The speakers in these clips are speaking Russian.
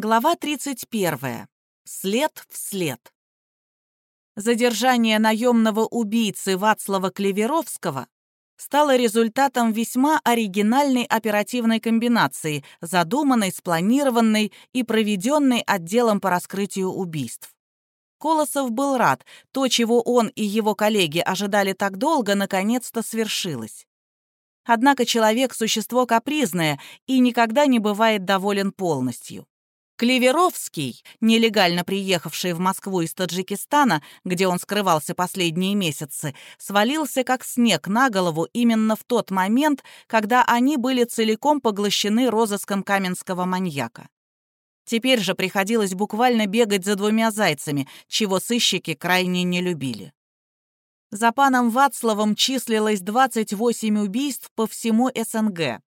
Глава 31. След в след. Задержание наемного убийцы Вацлава Клеверовского стало результатом весьма оригинальной оперативной комбинации, задуманной, спланированной и проведенной отделом по раскрытию убийств. Колосов был рад, то, чего он и его коллеги ожидали так долго, наконец-то свершилось. Однако человек — существо капризное и никогда не бывает доволен полностью. Клеверовский, нелегально приехавший в Москву из Таджикистана, где он скрывался последние месяцы, свалился как снег на голову именно в тот момент, когда они были целиком поглощены розыском каменского маньяка. Теперь же приходилось буквально бегать за двумя зайцами, чего сыщики крайне не любили. За паном Вацлавом числилось 28 убийств по всему СНГ.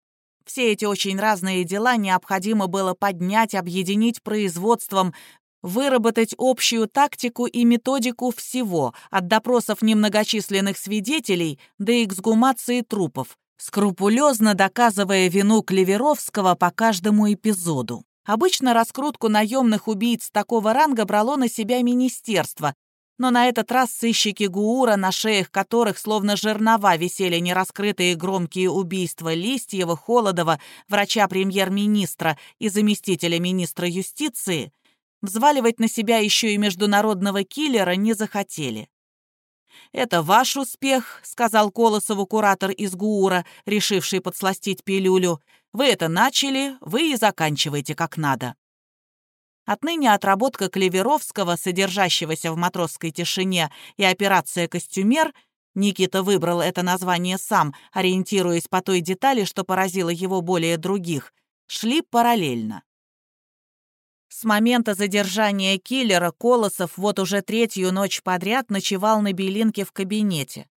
Все эти очень разные дела необходимо было поднять, объединить производством, выработать общую тактику и методику всего, от допросов немногочисленных свидетелей до эксгумации трупов, скрупулезно доказывая вину Клеверовского по каждому эпизоду. Обычно раскрутку наемных убийц такого ранга брало на себя министерство, но на этот раз сыщики Гуура, на шеях которых словно жернова висели нераскрытые громкие убийства Листьева, Холодова, врача премьер-министра и заместителя министра юстиции, взваливать на себя еще и международного киллера не захотели. «Это ваш успех», — сказал Колосову куратор из ГУРа, решивший подсластить пилюлю. «Вы это начали, вы и заканчиваете как надо». Отныне отработка Клеверовского, содержащегося в матросской тишине, и операция «Костюмер» Никита выбрал это название сам, ориентируясь по той детали, что поразило его более других, шли параллельно. С момента задержания киллера Колосов вот уже третью ночь подряд ночевал на Белинке в кабинете.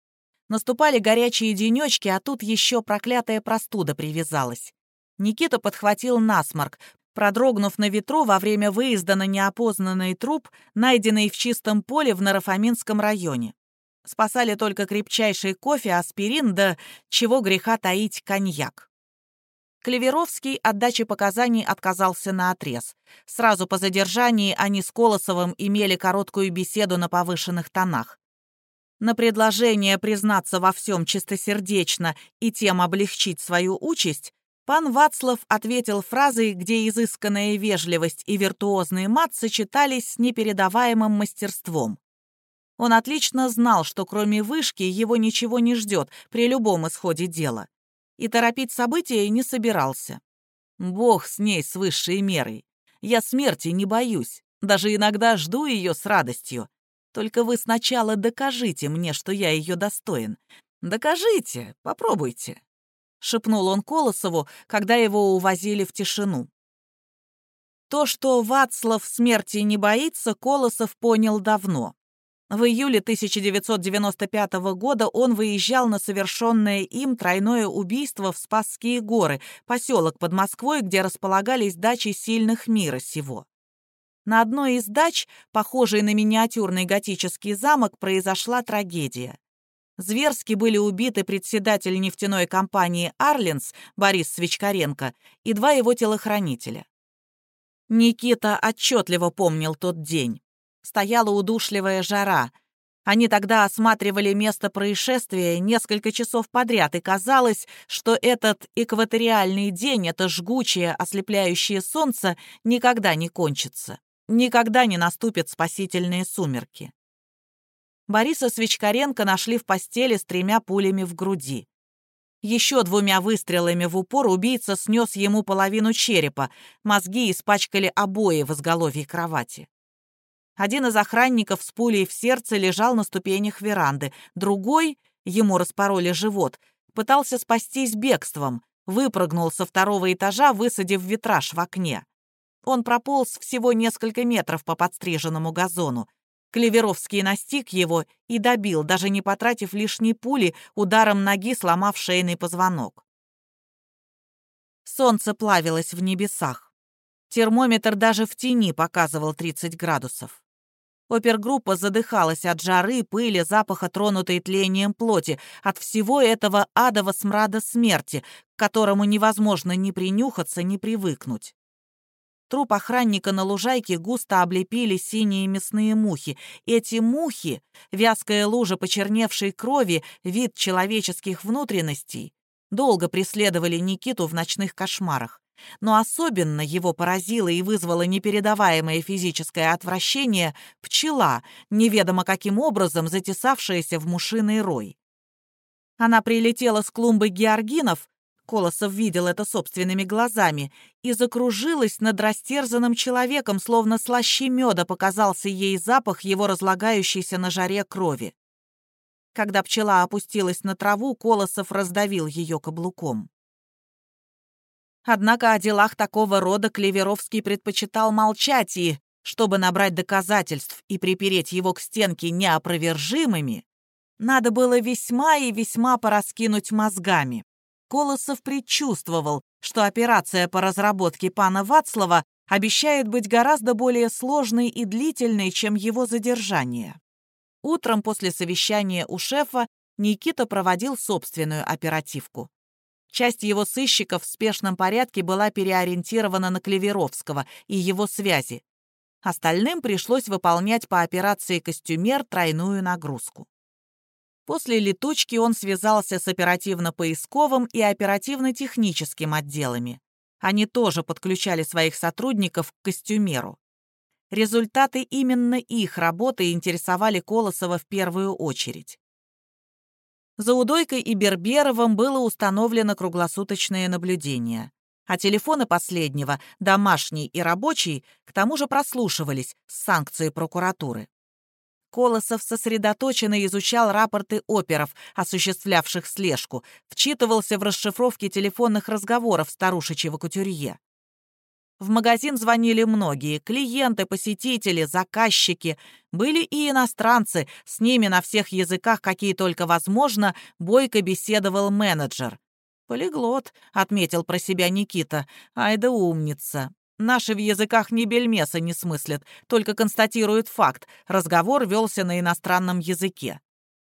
Наступали горячие денечки, а тут еще проклятая простуда привязалась. Никита подхватил насморк, продрогнув на ветру во время выезда на неопознанный труп, найденный в чистом поле в Нарафаминском районе. Спасали только крепчайший кофе, аспирин, да чего греха таить коньяк. Клеверовский от дачи показаний отказался на отрез. Сразу по задержании они с Колосовым имели короткую беседу на повышенных тонах. На предложение признаться во всем чистосердечно и тем облегчить свою участь Пан Вацлав ответил фразой, где изысканная вежливость и виртуозный мат сочетались с непередаваемым мастерством. Он отлично знал, что кроме вышки его ничего не ждет при любом исходе дела. И торопить события не собирался. Бог с ней с высшей мерой. Я смерти не боюсь, даже иногда жду ее с радостью. Только вы сначала докажите мне, что я ее достоин. Докажите, попробуйте шепнул он Колосову, когда его увозили в тишину. То, что Вацлав смерти не боится, Колосов понял давно. В июле 1995 года он выезжал на совершенное им тройное убийство в Спасские горы, поселок под Москвой, где располагались дачи сильных мира сего. На одной из дач, похожей на миниатюрный готический замок, произошла трагедия. Зверски были убиты председатель нефтяной компании «Арлинс» Борис Свечкаренко и два его телохранителя. Никита отчетливо помнил тот день. Стояла удушливая жара. Они тогда осматривали место происшествия несколько часов подряд, и казалось, что этот экваториальный день, это жгучее, ослепляющее солнце, никогда не кончится. Никогда не наступят спасительные сумерки. Бориса Свечкаренко нашли в постели с тремя пулями в груди. Еще двумя выстрелами в упор убийца снес ему половину черепа, мозги испачкали обои в изголовье кровати. Один из охранников с пулей в сердце лежал на ступенях веранды, другой, ему распороли живот, пытался спастись бегством, выпрыгнул со второго этажа, высадив витраж в окне. Он прополз всего несколько метров по подстриженному газону. Клеверовский настиг его и добил, даже не потратив лишней пули, ударом ноги сломав шейный позвонок. Солнце плавилось в небесах. Термометр даже в тени показывал 30 градусов. Опергруппа задыхалась от жары, пыли, запаха тронутой тлением плоти, от всего этого адова смрада смерти, к которому невозможно ни принюхаться, ни привыкнуть. Труп охранника на лужайке густо облепили синие мясные мухи. Эти мухи, вязкая лужа почерневшей крови, вид человеческих внутренностей, долго преследовали Никиту в ночных кошмарах. Но особенно его поразило и вызвало непередаваемое физическое отвращение пчела, неведомо каким образом затесавшаяся в мушиный рой. Она прилетела с клумбы георгинов, Колосов видел это собственными глазами, и закружилась над растерзанным человеком, словно слаще меда показался ей запах его разлагающейся на жаре крови. Когда пчела опустилась на траву, Колосов раздавил ее каблуком. Однако о делах такого рода Клеверовский предпочитал молчать и, чтобы набрать доказательств и припереть его к стенке неопровержимыми, надо было весьма и весьма пораскинуть мозгами. Колосов предчувствовал, что операция по разработке пана Вацлава обещает быть гораздо более сложной и длительной, чем его задержание. Утром после совещания у шефа Никита проводил собственную оперативку. Часть его сыщиков в спешном порядке была переориентирована на Клеверовского и его связи. Остальным пришлось выполнять по операции «Костюмер» тройную нагрузку. После летучки он связался с оперативно-поисковым и оперативно-техническим отделами. Они тоже подключали своих сотрудников к костюмеру. Результаты именно их работы интересовали Колосова в первую очередь. За Удойкой и Берберовым было установлено круглосуточное наблюдение. А телефоны последнего, домашний и рабочий, к тому же прослушивались с санкцией прокуратуры. Колосов сосредоточенно изучал рапорты оперов, осуществлявших слежку, вчитывался в расшифровки телефонных разговоров старушечьего кутюрье. В магазин звонили многие – клиенты, посетители, заказчики. Были и иностранцы, с ними на всех языках, какие только возможно, бойко беседовал менеджер. «Полиглот», — отметил про себя Никита. «Ай да умница. Наши в языках ни бельмеса не смыслят, только констатируют факт. Разговор велся на иностранном языке».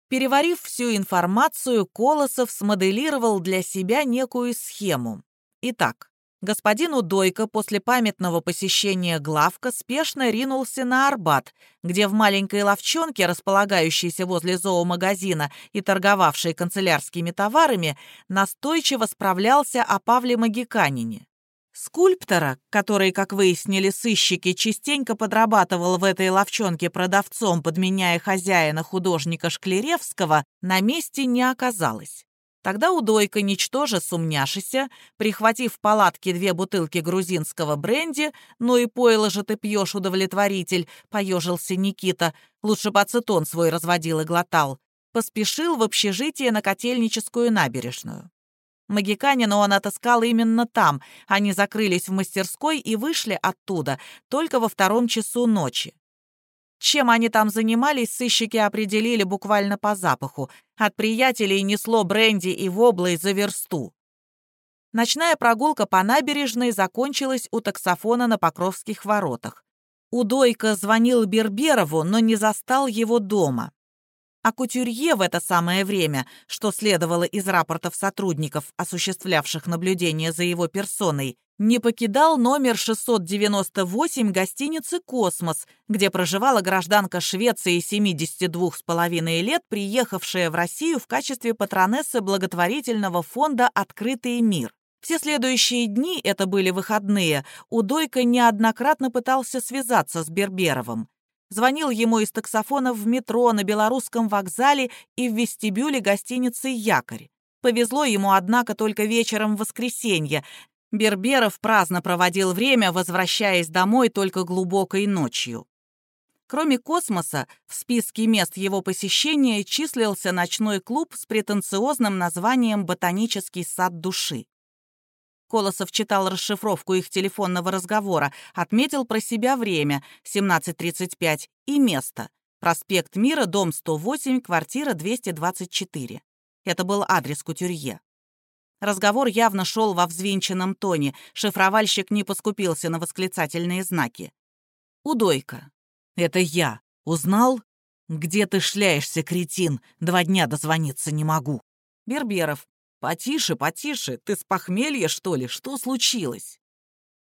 Переварив всю информацию, Колосов смоделировал для себя некую схему. Итак, Господин Удойко после памятного посещения главка спешно ринулся на Арбат, где в маленькой ловчонке, располагающейся возле зоомагазина и торговавшей канцелярскими товарами, настойчиво справлялся о Павле Магиканине. Скульптора, который, как выяснили сыщики, частенько подрабатывал в этой ловчонке продавцом, подменяя хозяина художника Шклеревского, на месте не оказалось. Тогда удойка, ничтоже сумняшися, прихватив в палатке две бутылки грузинского бренди, ну и пойло же ты пьешь, удовлетворитель, поежился Никита, лучше бы ацетон свой разводил и глотал, поспешил в общежитие на Котельническую набережную. Магиканина он отыскал именно там, они закрылись в мастерской и вышли оттуда только во втором часу ночи. Чем они там занимались, сыщики определили буквально по запаху. От приятелей несло бренди и воблой за версту. Ночная прогулка по набережной закончилась у таксофона на Покровских воротах. Удойка звонил Берберову, но не застал его дома. А Кутюрье в это самое время, что следовало из рапортов сотрудников, осуществлявших наблюдение за его персоной, не покидал номер 698 гостиницы «Космос», где проживала гражданка Швеции 72,5 лет, приехавшая в Россию в качестве патронессы благотворительного фонда «Открытый мир». Все следующие дни, это были выходные, Удойко неоднократно пытался связаться с Берберовым. Звонил ему из таксофона в метро, на Белорусском вокзале и в вестибюле гостиницы «Якорь». Повезло ему, однако, только вечером в воскресенье, Берберов праздно проводил время, возвращаясь домой только глубокой ночью. Кроме космоса, в списке мест его посещения числился ночной клуб с претенциозным названием «Ботанический сад души». Колосов читал расшифровку их телефонного разговора, отметил про себя время — 17.35 и место — проспект Мира, дом 108, квартира 224. Это был адрес кутюрье. Разговор явно шел во взвинченном тоне, шифровальщик не поскупился на восклицательные знаки. «Удойка». «Это я. Узнал? Где ты шляешься, кретин? Два дня дозвониться не могу». Берберов. «Потише, потише. Ты с похмелья, что ли? Что случилось?»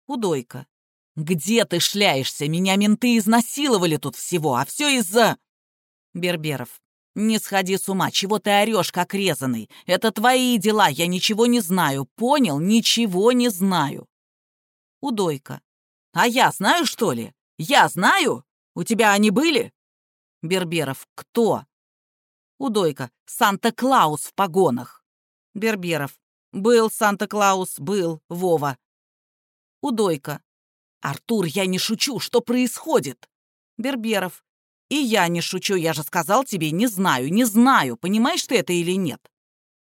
Удойка. Где ты шляешься? Меня менты изнасиловали тут всего, а все из-за...» Берберов. «Не сходи с ума, чего ты орешь, как резаный? Это твои дела, я ничего не знаю, понял? Ничего не знаю». Удойка. «А я знаю, что ли? Я знаю? У тебя они были?» Берберов. «Кто?» Удойка. «Санта-Клаус в погонах». Берберов. «Был Санта-Клаус, был, Вова». Удойка. «Артур, я не шучу, что происходит?» Берберов. И я не шучу, я же сказал тебе, не знаю, не знаю, понимаешь ты это или нет?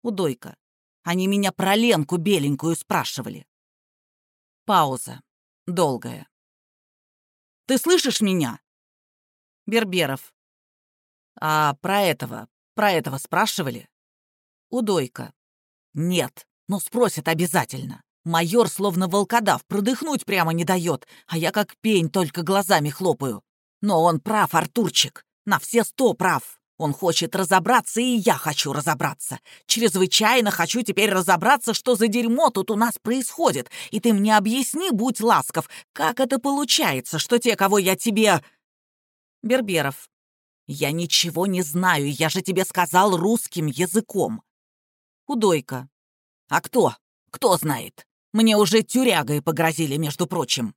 Удойка. Они меня про Ленку беленькую спрашивали. Пауза. Долгая. Ты слышишь меня? Берберов. А про этого, про этого спрашивали? Удойка. Нет, но спросят обязательно. Майор словно волкодав, продыхнуть прямо не дает, а я как пень только глазами хлопаю. Но он прав, Артурчик, на все сто прав. Он хочет разобраться, и я хочу разобраться. Чрезвычайно хочу теперь разобраться, что за дерьмо тут у нас происходит. И ты мне объясни, будь ласков, как это получается, что те, кого я тебе... Берберов. Я ничего не знаю, я же тебе сказал русским языком. Худойка. А кто? Кто знает? Мне уже тюрягой погрозили, между прочим.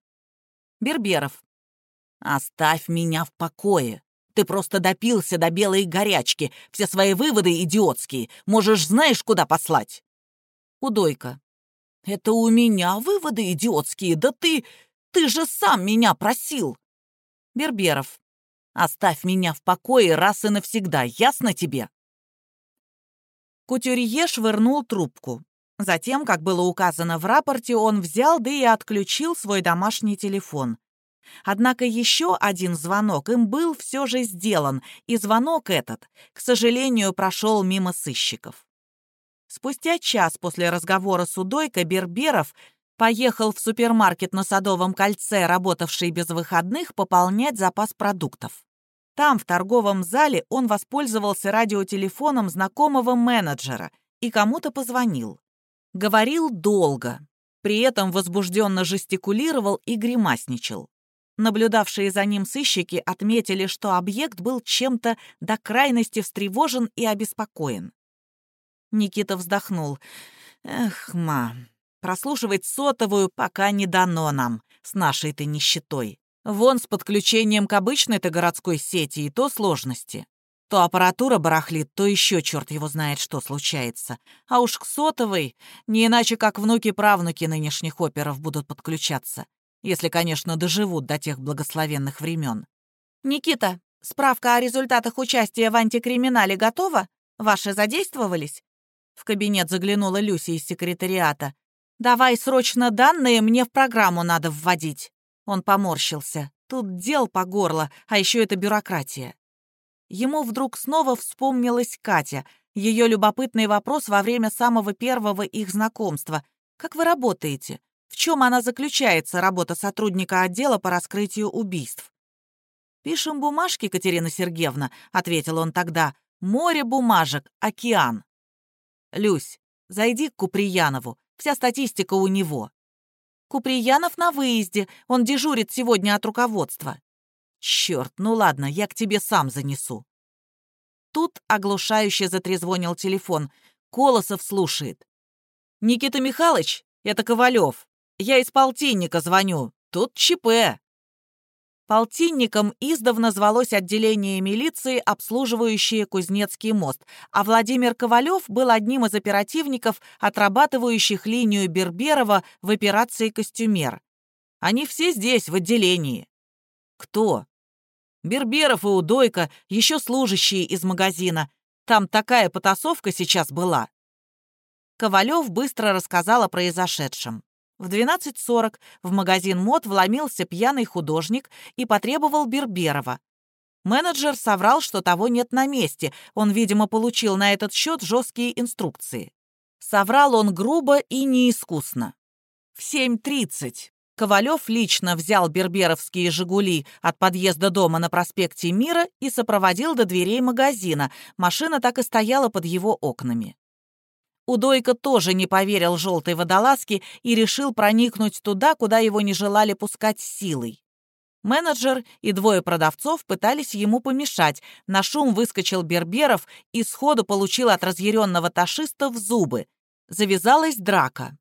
Берберов. «Оставь меня в покое. Ты просто допился до белой горячки. Все свои выводы идиотские. Можешь знаешь, куда послать?» Удойка. «Это у меня выводы идиотские. Да ты... ты же сам меня просил!» Берберов. «Оставь меня в покое раз и навсегда. Ясно тебе?» Кутюрье швырнул трубку. Затем, как было указано в рапорте, он взял да и отключил свой домашний телефон. Однако еще один звонок им был все же сделан, и звонок этот, к сожалению, прошел мимо сыщиков. Спустя час после разговора с Удойко Берберов поехал в супермаркет на Садовом кольце, работавший без выходных, пополнять запас продуктов. Там, в торговом зале, он воспользовался радиотелефоном знакомого менеджера и кому-то позвонил. Говорил долго, при этом возбужденно жестикулировал и гримасничал. Наблюдавшие за ним сыщики отметили, что объект был чем-то до крайности встревожен и обеспокоен. Никита вздохнул. «Эх, ма, прослушивать сотовую пока не дано нам, с нашей-то нищетой. Вон с подключением к обычной-то городской сети и то сложности. То аппаратура барахлит, то еще черт его знает, что случается. А уж к сотовой, не иначе как внуки-правнуки нынешних оперов будут подключаться если, конечно, доживут до тех благословенных времен. «Никита, справка о результатах участия в антикриминале готова? Ваши задействовались?» В кабинет заглянула Люся из секретариата. «Давай срочно данные, мне в программу надо вводить». Он поморщился. Тут дел по горло, а еще это бюрократия. Ему вдруг снова вспомнилась Катя, ее любопытный вопрос во время самого первого их знакомства. «Как вы работаете? В чем она заключается, работа сотрудника отдела по раскрытию убийств? «Пишем бумажки, Катерина Сергеевна», — ответил он тогда. «Море бумажек, океан». «Люсь, зайди к Куприянову, вся статистика у него». «Куприянов на выезде, он дежурит сегодня от руководства». «Черт, ну ладно, я к тебе сам занесу». Тут оглушающе затрезвонил телефон. Колосов слушает. «Никита Михайлович, это Ковалев. Я из полтинника звоню. Тут ЧП». Полтинником издавна звалось отделение милиции, обслуживающее Кузнецкий мост, а Владимир Ковалев был одним из оперативников, отрабатывающих линию Берберова в операции «Костюмер». Они все здесь, в отделении. Кто? Берберов и Удойко, еще служащие из магазина. Там такая потасовка сейчас была. Ковалев быстро рассказал о произошедшем. В 12.40 в магазин мод вломился пьяный художник и потребовал Берберова. Менеджер соврал, что того нет на месте, он, видимо, получил на этот счет жесткие инструкции. Соврал он грубо и неискусно. В 7.30 Ковалев лично взял берберовские «Жигули» от подъезда дома на проспекте Мира и сопроводил до дверей магазина. Машина так и стояла под его окнами. Удойка тоже не поверил желтой водолазке и решил проникнуть туда, куда его не желали пускать силой. Менеджер и двое продавцов пытались ему помешать. На шум выскочил Берберов и сходу получил от разъяренного ташиста в зубы. Завязалась драка.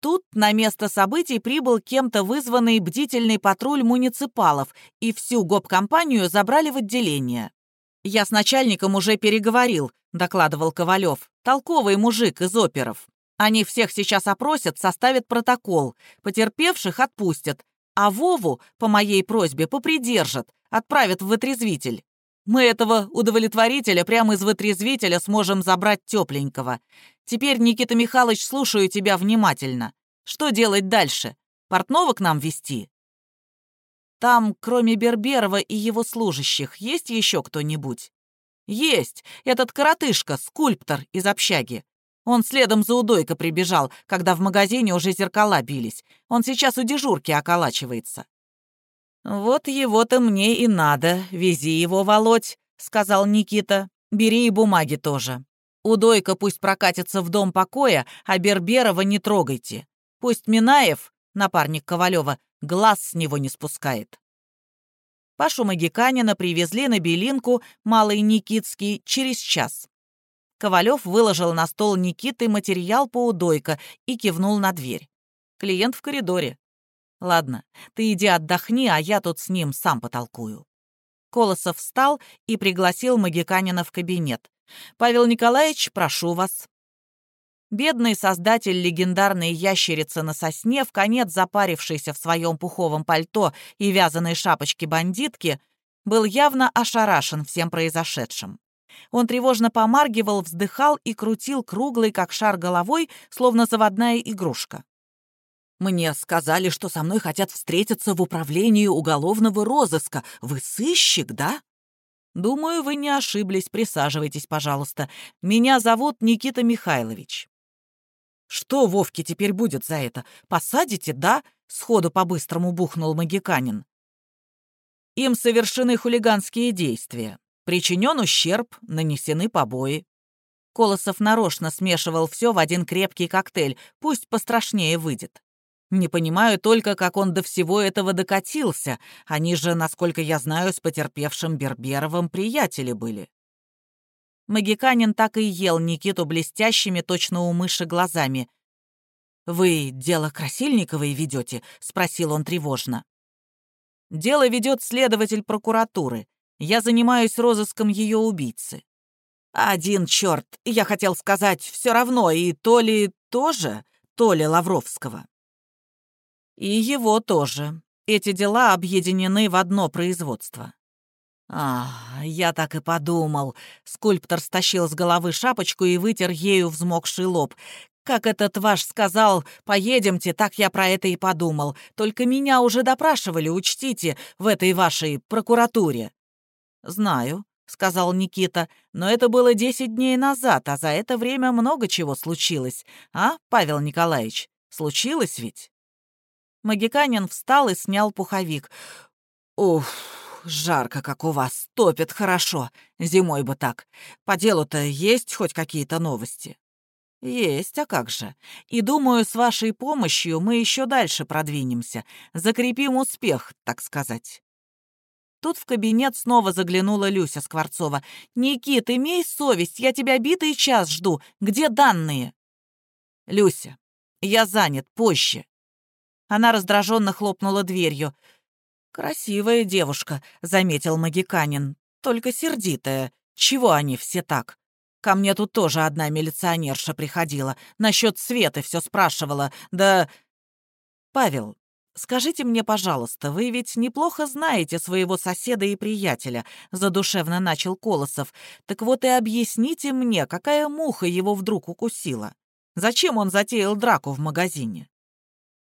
Тут на место событий прибыл кем-то вызванный бдительный патруль муниципалов, и всю гоп-компанию забрали в отделение. «Я с начальником уже переговорил», — докладывал Ковалев. «Толковый мужик из оперов. Они всех сейчас опросят, составят протокол. Потерпевших отпустят. А Вову, по моей просьбе, попридержат, отправят в вытрезвитель. Мы этого удовлетворителя прямо из вытрезвителя сможем забрать тепленького. Теперь, Никита Михайлович, слушаю тебя внимательно. Что делать дальше? Портного к нам вести? Там, кроме Берберова и его служащих, есть еще кто-нибудь? Есть. Этот коротышка, скульптор из общаги. Он следом за удойка прибежал, когда в магазине уже зеркала бились. Он сейчас у дежурки околачивается. «Вот его-то мне и надо. Вези его, Володь», — сказал Никита. «Бери и бумаги тоже. Удойка пусть прокатится в дом покоя, а Берберова не трогайте. Пусть Минаев, напарник Ковалева, глаз с него не спускает. Пашу Магиканина привезли на Белинку, Малый Никитский, через час. Ковалев выложил на стол Никиты материал по удойка и кивнул на дверь. Клиент в коридоре. «Ладно, ты иди отдохни, а я тут с ним сам потолкую». Колосов встал и пригласил Магиканина в кабинет. «Павел Николаевич, прошу вас». Бедный создатель легендарной ящерицы на сосне, в конец запарившийся в своем пуховом пальто и вязаной шапочке бандитки, был явно ошарашен всем произошедшим. Он тревожно помаргивал, вздыхал и крутил круглый, как шар головой, словно заводная игрушка. «Мне сказали, что со мной хотят встретиться в управлении уголовного розыска. Вы сыщик, да?» «Думаю, вы не ошиблись. Присаживайтесь, пожалуйста. Меня зовут Никита Михайлович». «Что Вовке теперь будет за это? Посадите, да?» — сходу по-быстрому бухнул Магиканин. «Им совершены хулиганские действия. Причинен ущерб, нанесены побои». Колосов нарочно смешивал все в один крепкий коктейль, пусть пострашнее выйдет. Не понимаю только, как он до всего этого докатился. Они же, насколько я знаю, с потерпевшим Берберовым приятели были. Магиканин так и ел Никиту блестящими, точно у мыши, глазами. «Вы дело Красильниковой ведете?» — спросил он тревожно. «Дело ведет следователь прокуратуры. Я занимаюсь розыском ее убийцы». «Один черт, я хотел сказать, все равно, и то ли тоже, то ли Лавровского». «И его тоже. Эти дела объединены в одно производство. «А, я так и подумал». Скульптор стащил с головы шапочку и вытер ею взмокший лоб. «Как этот ваш сказал, поедемте, так я про это и подумал. Только меня уже допрашивали, учтите, в этой вашей прокуратуре». «Знаю», — сказал Никита, «но это было десять дней назад, а за это время много чего случилось. А, Павел Николаевич, случилось ведь?» Магиканин встал и снял пуховик. «Уф!» Жарко, как у вас, топит хорошо. Зимой бы так. По делу-то есть хоть какие-то новости?» «Есть, а как же. И думаю, с вашей помощью мы еще дальше продвинемся. Закрепим успех, так сказать». Тут в кабинет снова заглянула Люся Скворцова. «Никит, имей совесть, я тебя битый час жду. Где данные?» «Люся, я занят, позже». Она раздраженно хлопнула дверью. «Красивая девушка», — заметил Магиканин. «Только сердитая. Чего они все так? Ко мне тут тоже одна милиционерша приходила. Насчет Светы все спрашивала. Да...» «Павел, скажите мне, пожалуйста, вы ведь неплохо знаете своего соседа и приятеля», — задушевно начал Колосов. «Так вот и объясните мне, какая муха его вдруг укусила? Зачем он затеял драку в магазине?»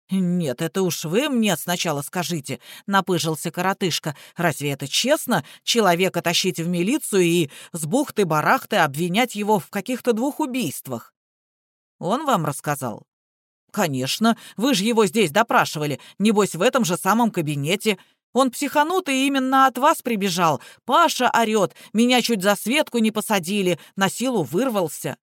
«Нет, это уж вы мне сначала скажите», — напыжился коротышка. «Разве это честно, человека тащить в милицию и с бухты-барахты обвинять его в каких-то двух убийствах?» «Он вам рассказал?» «Конечно, вы же его здесь допрашивали, небось, в этом же самом кабинете. Он психанутый именно от вас прибежал. Паша орёт, меня чуть за Светку не посадили, на силу вырвался».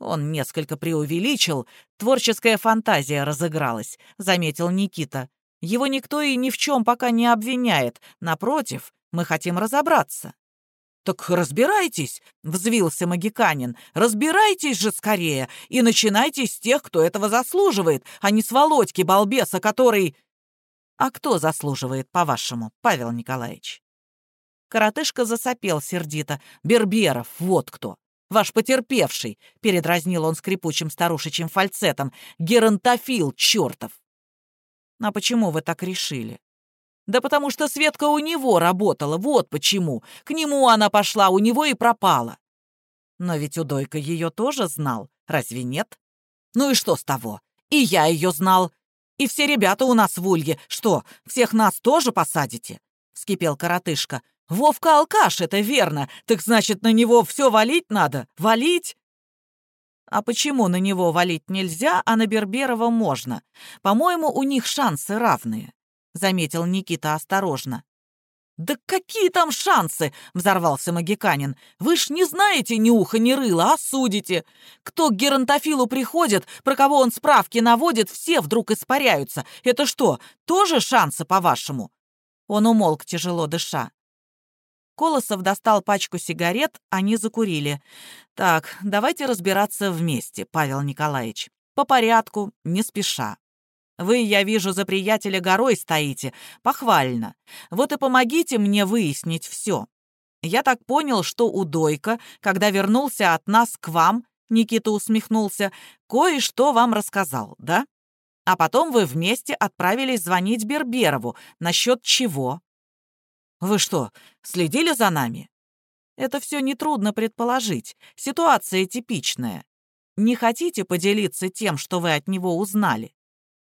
Он несколько преувеличил, творческая фантазия разыгралась, заметил Никита. Его никто и ни в чем пока не обвиняет. Напротив, мы хотим разобраться. «Так разбирайтесь!» — взвился Магиканин. «Разбирайтесь же скорее и начинайте с тех, кто этого заслуживает, а не с Володьки, балбеса, который...» «А кто заслуживает, по-вашему, Павел Николаевич?» Коротышка засопел сердито. «Берберов, вот кто! Ваш потерпевший!» — передразнил он скрипучим старушечьим фальцетом. «Геронтофил чертов!» «А почему вы так решили?» Да потому что Светка у него работала, вот почему. К нему она пошла, у него и пропала. Но ведь Удойка ее тоже знал, разве нет? Ну и что с того? И я ее знал. И все ребята у нас в Улье. Что, всех нас тоже посадите? Вскипел коротышка. Вовка алкаш, это верно. Так значит, на него все валить надо? Валить? А почему на него валить нельзя, а на Берберова можно? По-моему, у них шансы равные. — заметил Никита осторожно. «Да какие там шансы?» — взорвался Магиканин. «Вы ж не знаете ни уха, ни рыла, а судите. Кто к геронтофилу приходит, про кого он справки наводит, все вдруг испаряются. Это что, тоже шансы, по-вашему?» Он умолк, тяжело дыша. Колосов достал пачку сигарет, они закурили. «Так, давайте разбираться вместе, Павел Николаевич. По порядку, не спеша. Вы, я вижу, за приятеля горой стоите. Похвально. Вот и помогите мне выяснить все. Я так понял, что у Дойка, когда вернулся от нас к вам, Никита усмехнулся, кое-что вам рассказал, да? А потом вы вместе отправились звонить Берберову. Насчет чего? Вы что, следили за нами? Это все нетрудно предположить. Ситуация типичная. Не хотите поделиться тем, что вы от него узнали?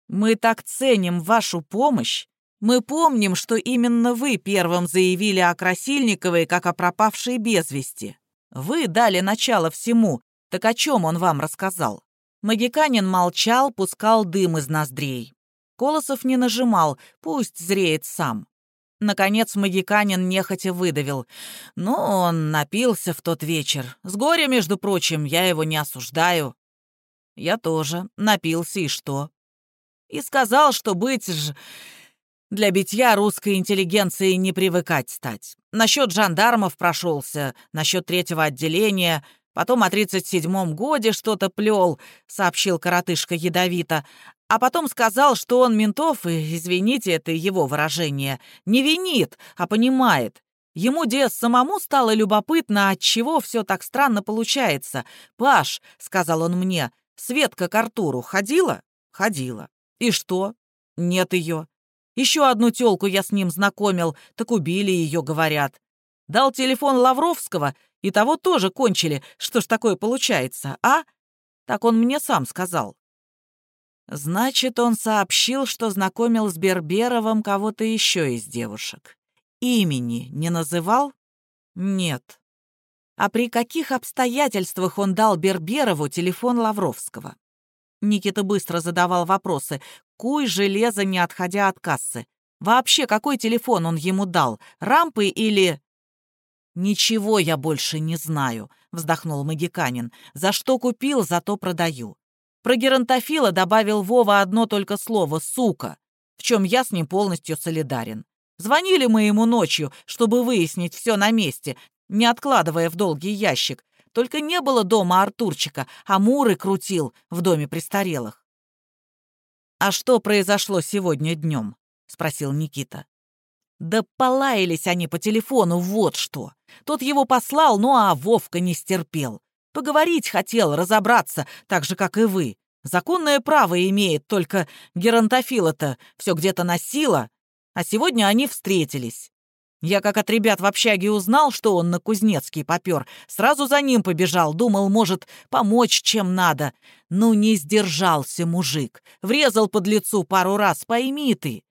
Мы так ценим вашу помощь. Мы помним, что именно вы первым заявили о Красильниковой как о пропавшей без вести. Вы дали начало всему. Так о чем он вам рассказал?» Магиканин молчал, пускал дым из ноздрей. Колосов не нажимал, пусть зреет сам. Наконец Магиканин нехотя выдавил. «Ну, он напился в тот вечер. С горя, между прочим, я его не осуждаю». «Я тоже. Напился, и что?» и сказал, что быть ж... Для битья русской интеллигенции не привыкать стать. Насчет жандармов прошелся, насчет третьего отделения, потом о 37-м годе что-то плел, сообщил коротышка ядовито, а потом сказал, что он ментов, и, извините, это его выражение, не винит, а понимает. Ему, де, самому стало любопытно, от чего все так странно получается. «Паш», — сказал он мне, — «Светка к Артуру ходила?» «Ходила». И что? Нет ее. Еще одну тёлку я с ним знакомил, так убили ее, говорят. Дал телефон Лавровского, и того тоже кончили. Что ж такое получается, а? Так он мне сам сказал. Значит, он сообщил, что знакомил с Берберовым кого-то еще из девушек. Имени не называл? Нет. А при каких обстоятельствах он дал Берберову телефон Лавровского? Никита быстро задавал вопросы. Куй железо, не отходя от кассы. Вообще, какой телефон он ему дал? Рампы или... «Ничего я больше не знаю», — вздохнул Магиканин. «За что купил, зато продаю». Про геронтофила добавил Вова одно только слово «сука», в чем я с ним полностью солидарен. Звонили мы ему ночью, чтобы выяснить все на месте, не откладывая в долгий ящик, только не было дома Артурчика, а Муры крутил в доме престарелых. «А что произошло сегодня днем?» — спросил Никита. «Да полаялись они по телефону, вот что. Тот его послал, ну а Вовка не стерпел. Поговорить хотел, разобраться, так же, как и вы. Законное право имеет, только геронтофила-то все где-то носила, а сегодня они встретились. Я как от ребят в общаге узнал, что он на Кузнецкий попер, сразу за ним побежал, думал, может, помочь чем надо. Ну, не сдержался мужик, врезал под лицу пару раз, пойми ты.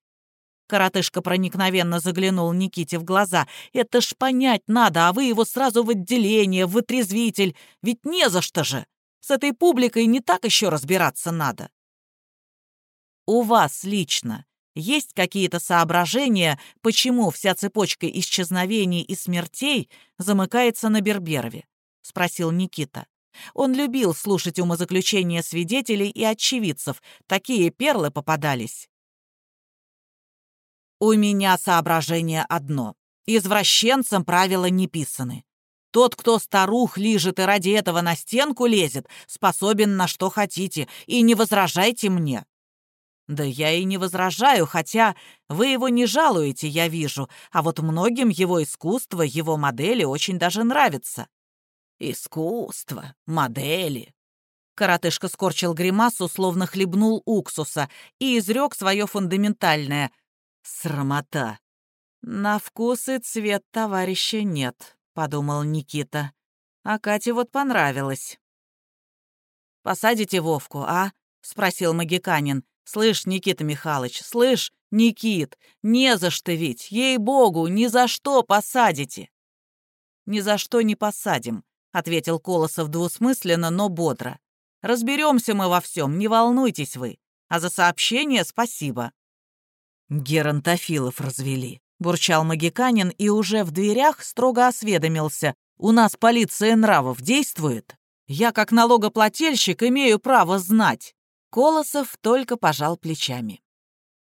Коротышка проникновенно заглянул Никите в глаза. «Это ж понять надо, а вы его сразу в отделение, в отрезвитель. Ведь не за что же. С этой публикой не так еще разбираться надо». «У вас лично есть какие-то соображения, почему вся цепочка исчезновений и смертей замыкается на Берберове?» — спросил Никита. Он любил слушать умозаключения свидетелей и очевидцев. Такие перлы попадались. «У меня соображение одно. Извращенцам правила не писаны. Тот, кто старух лижет и ради этого на стенку лезет, способен на что хотите, и не возражайте мне». «Да я и не возражаю, хотя вы его не жалуете, я вижу, а вот многим его искусство, его модели очень даже нравятся». «Искусство, модели». Коротышка скорчил гримасу, словно хлебнул уксуса, и изрек свое фундаментальное «Срамота». «На вкус и цвет товарища нет», — подумал Никита. «А Кате вот понравилось». «Посадите Вовку, а?» — спросил Магиканин. «Слышь, Никита Михайлович, слышь, Никит, не за что ведь, ей-богу, ни за что посадите!» «Ни за что не посадим», — ответил Колосов двусмысленно, но бодро. «Разберемся мы во всем, не волнуйтесь вы. А за сообщение спасибо». «Геронтофилов развели», — бурчал Магиканин и уже в дверях строго осведомился. «У нас полиция нравов действует? Я, как налогоплательщик, имею право знать». Колосов только пожал плечами.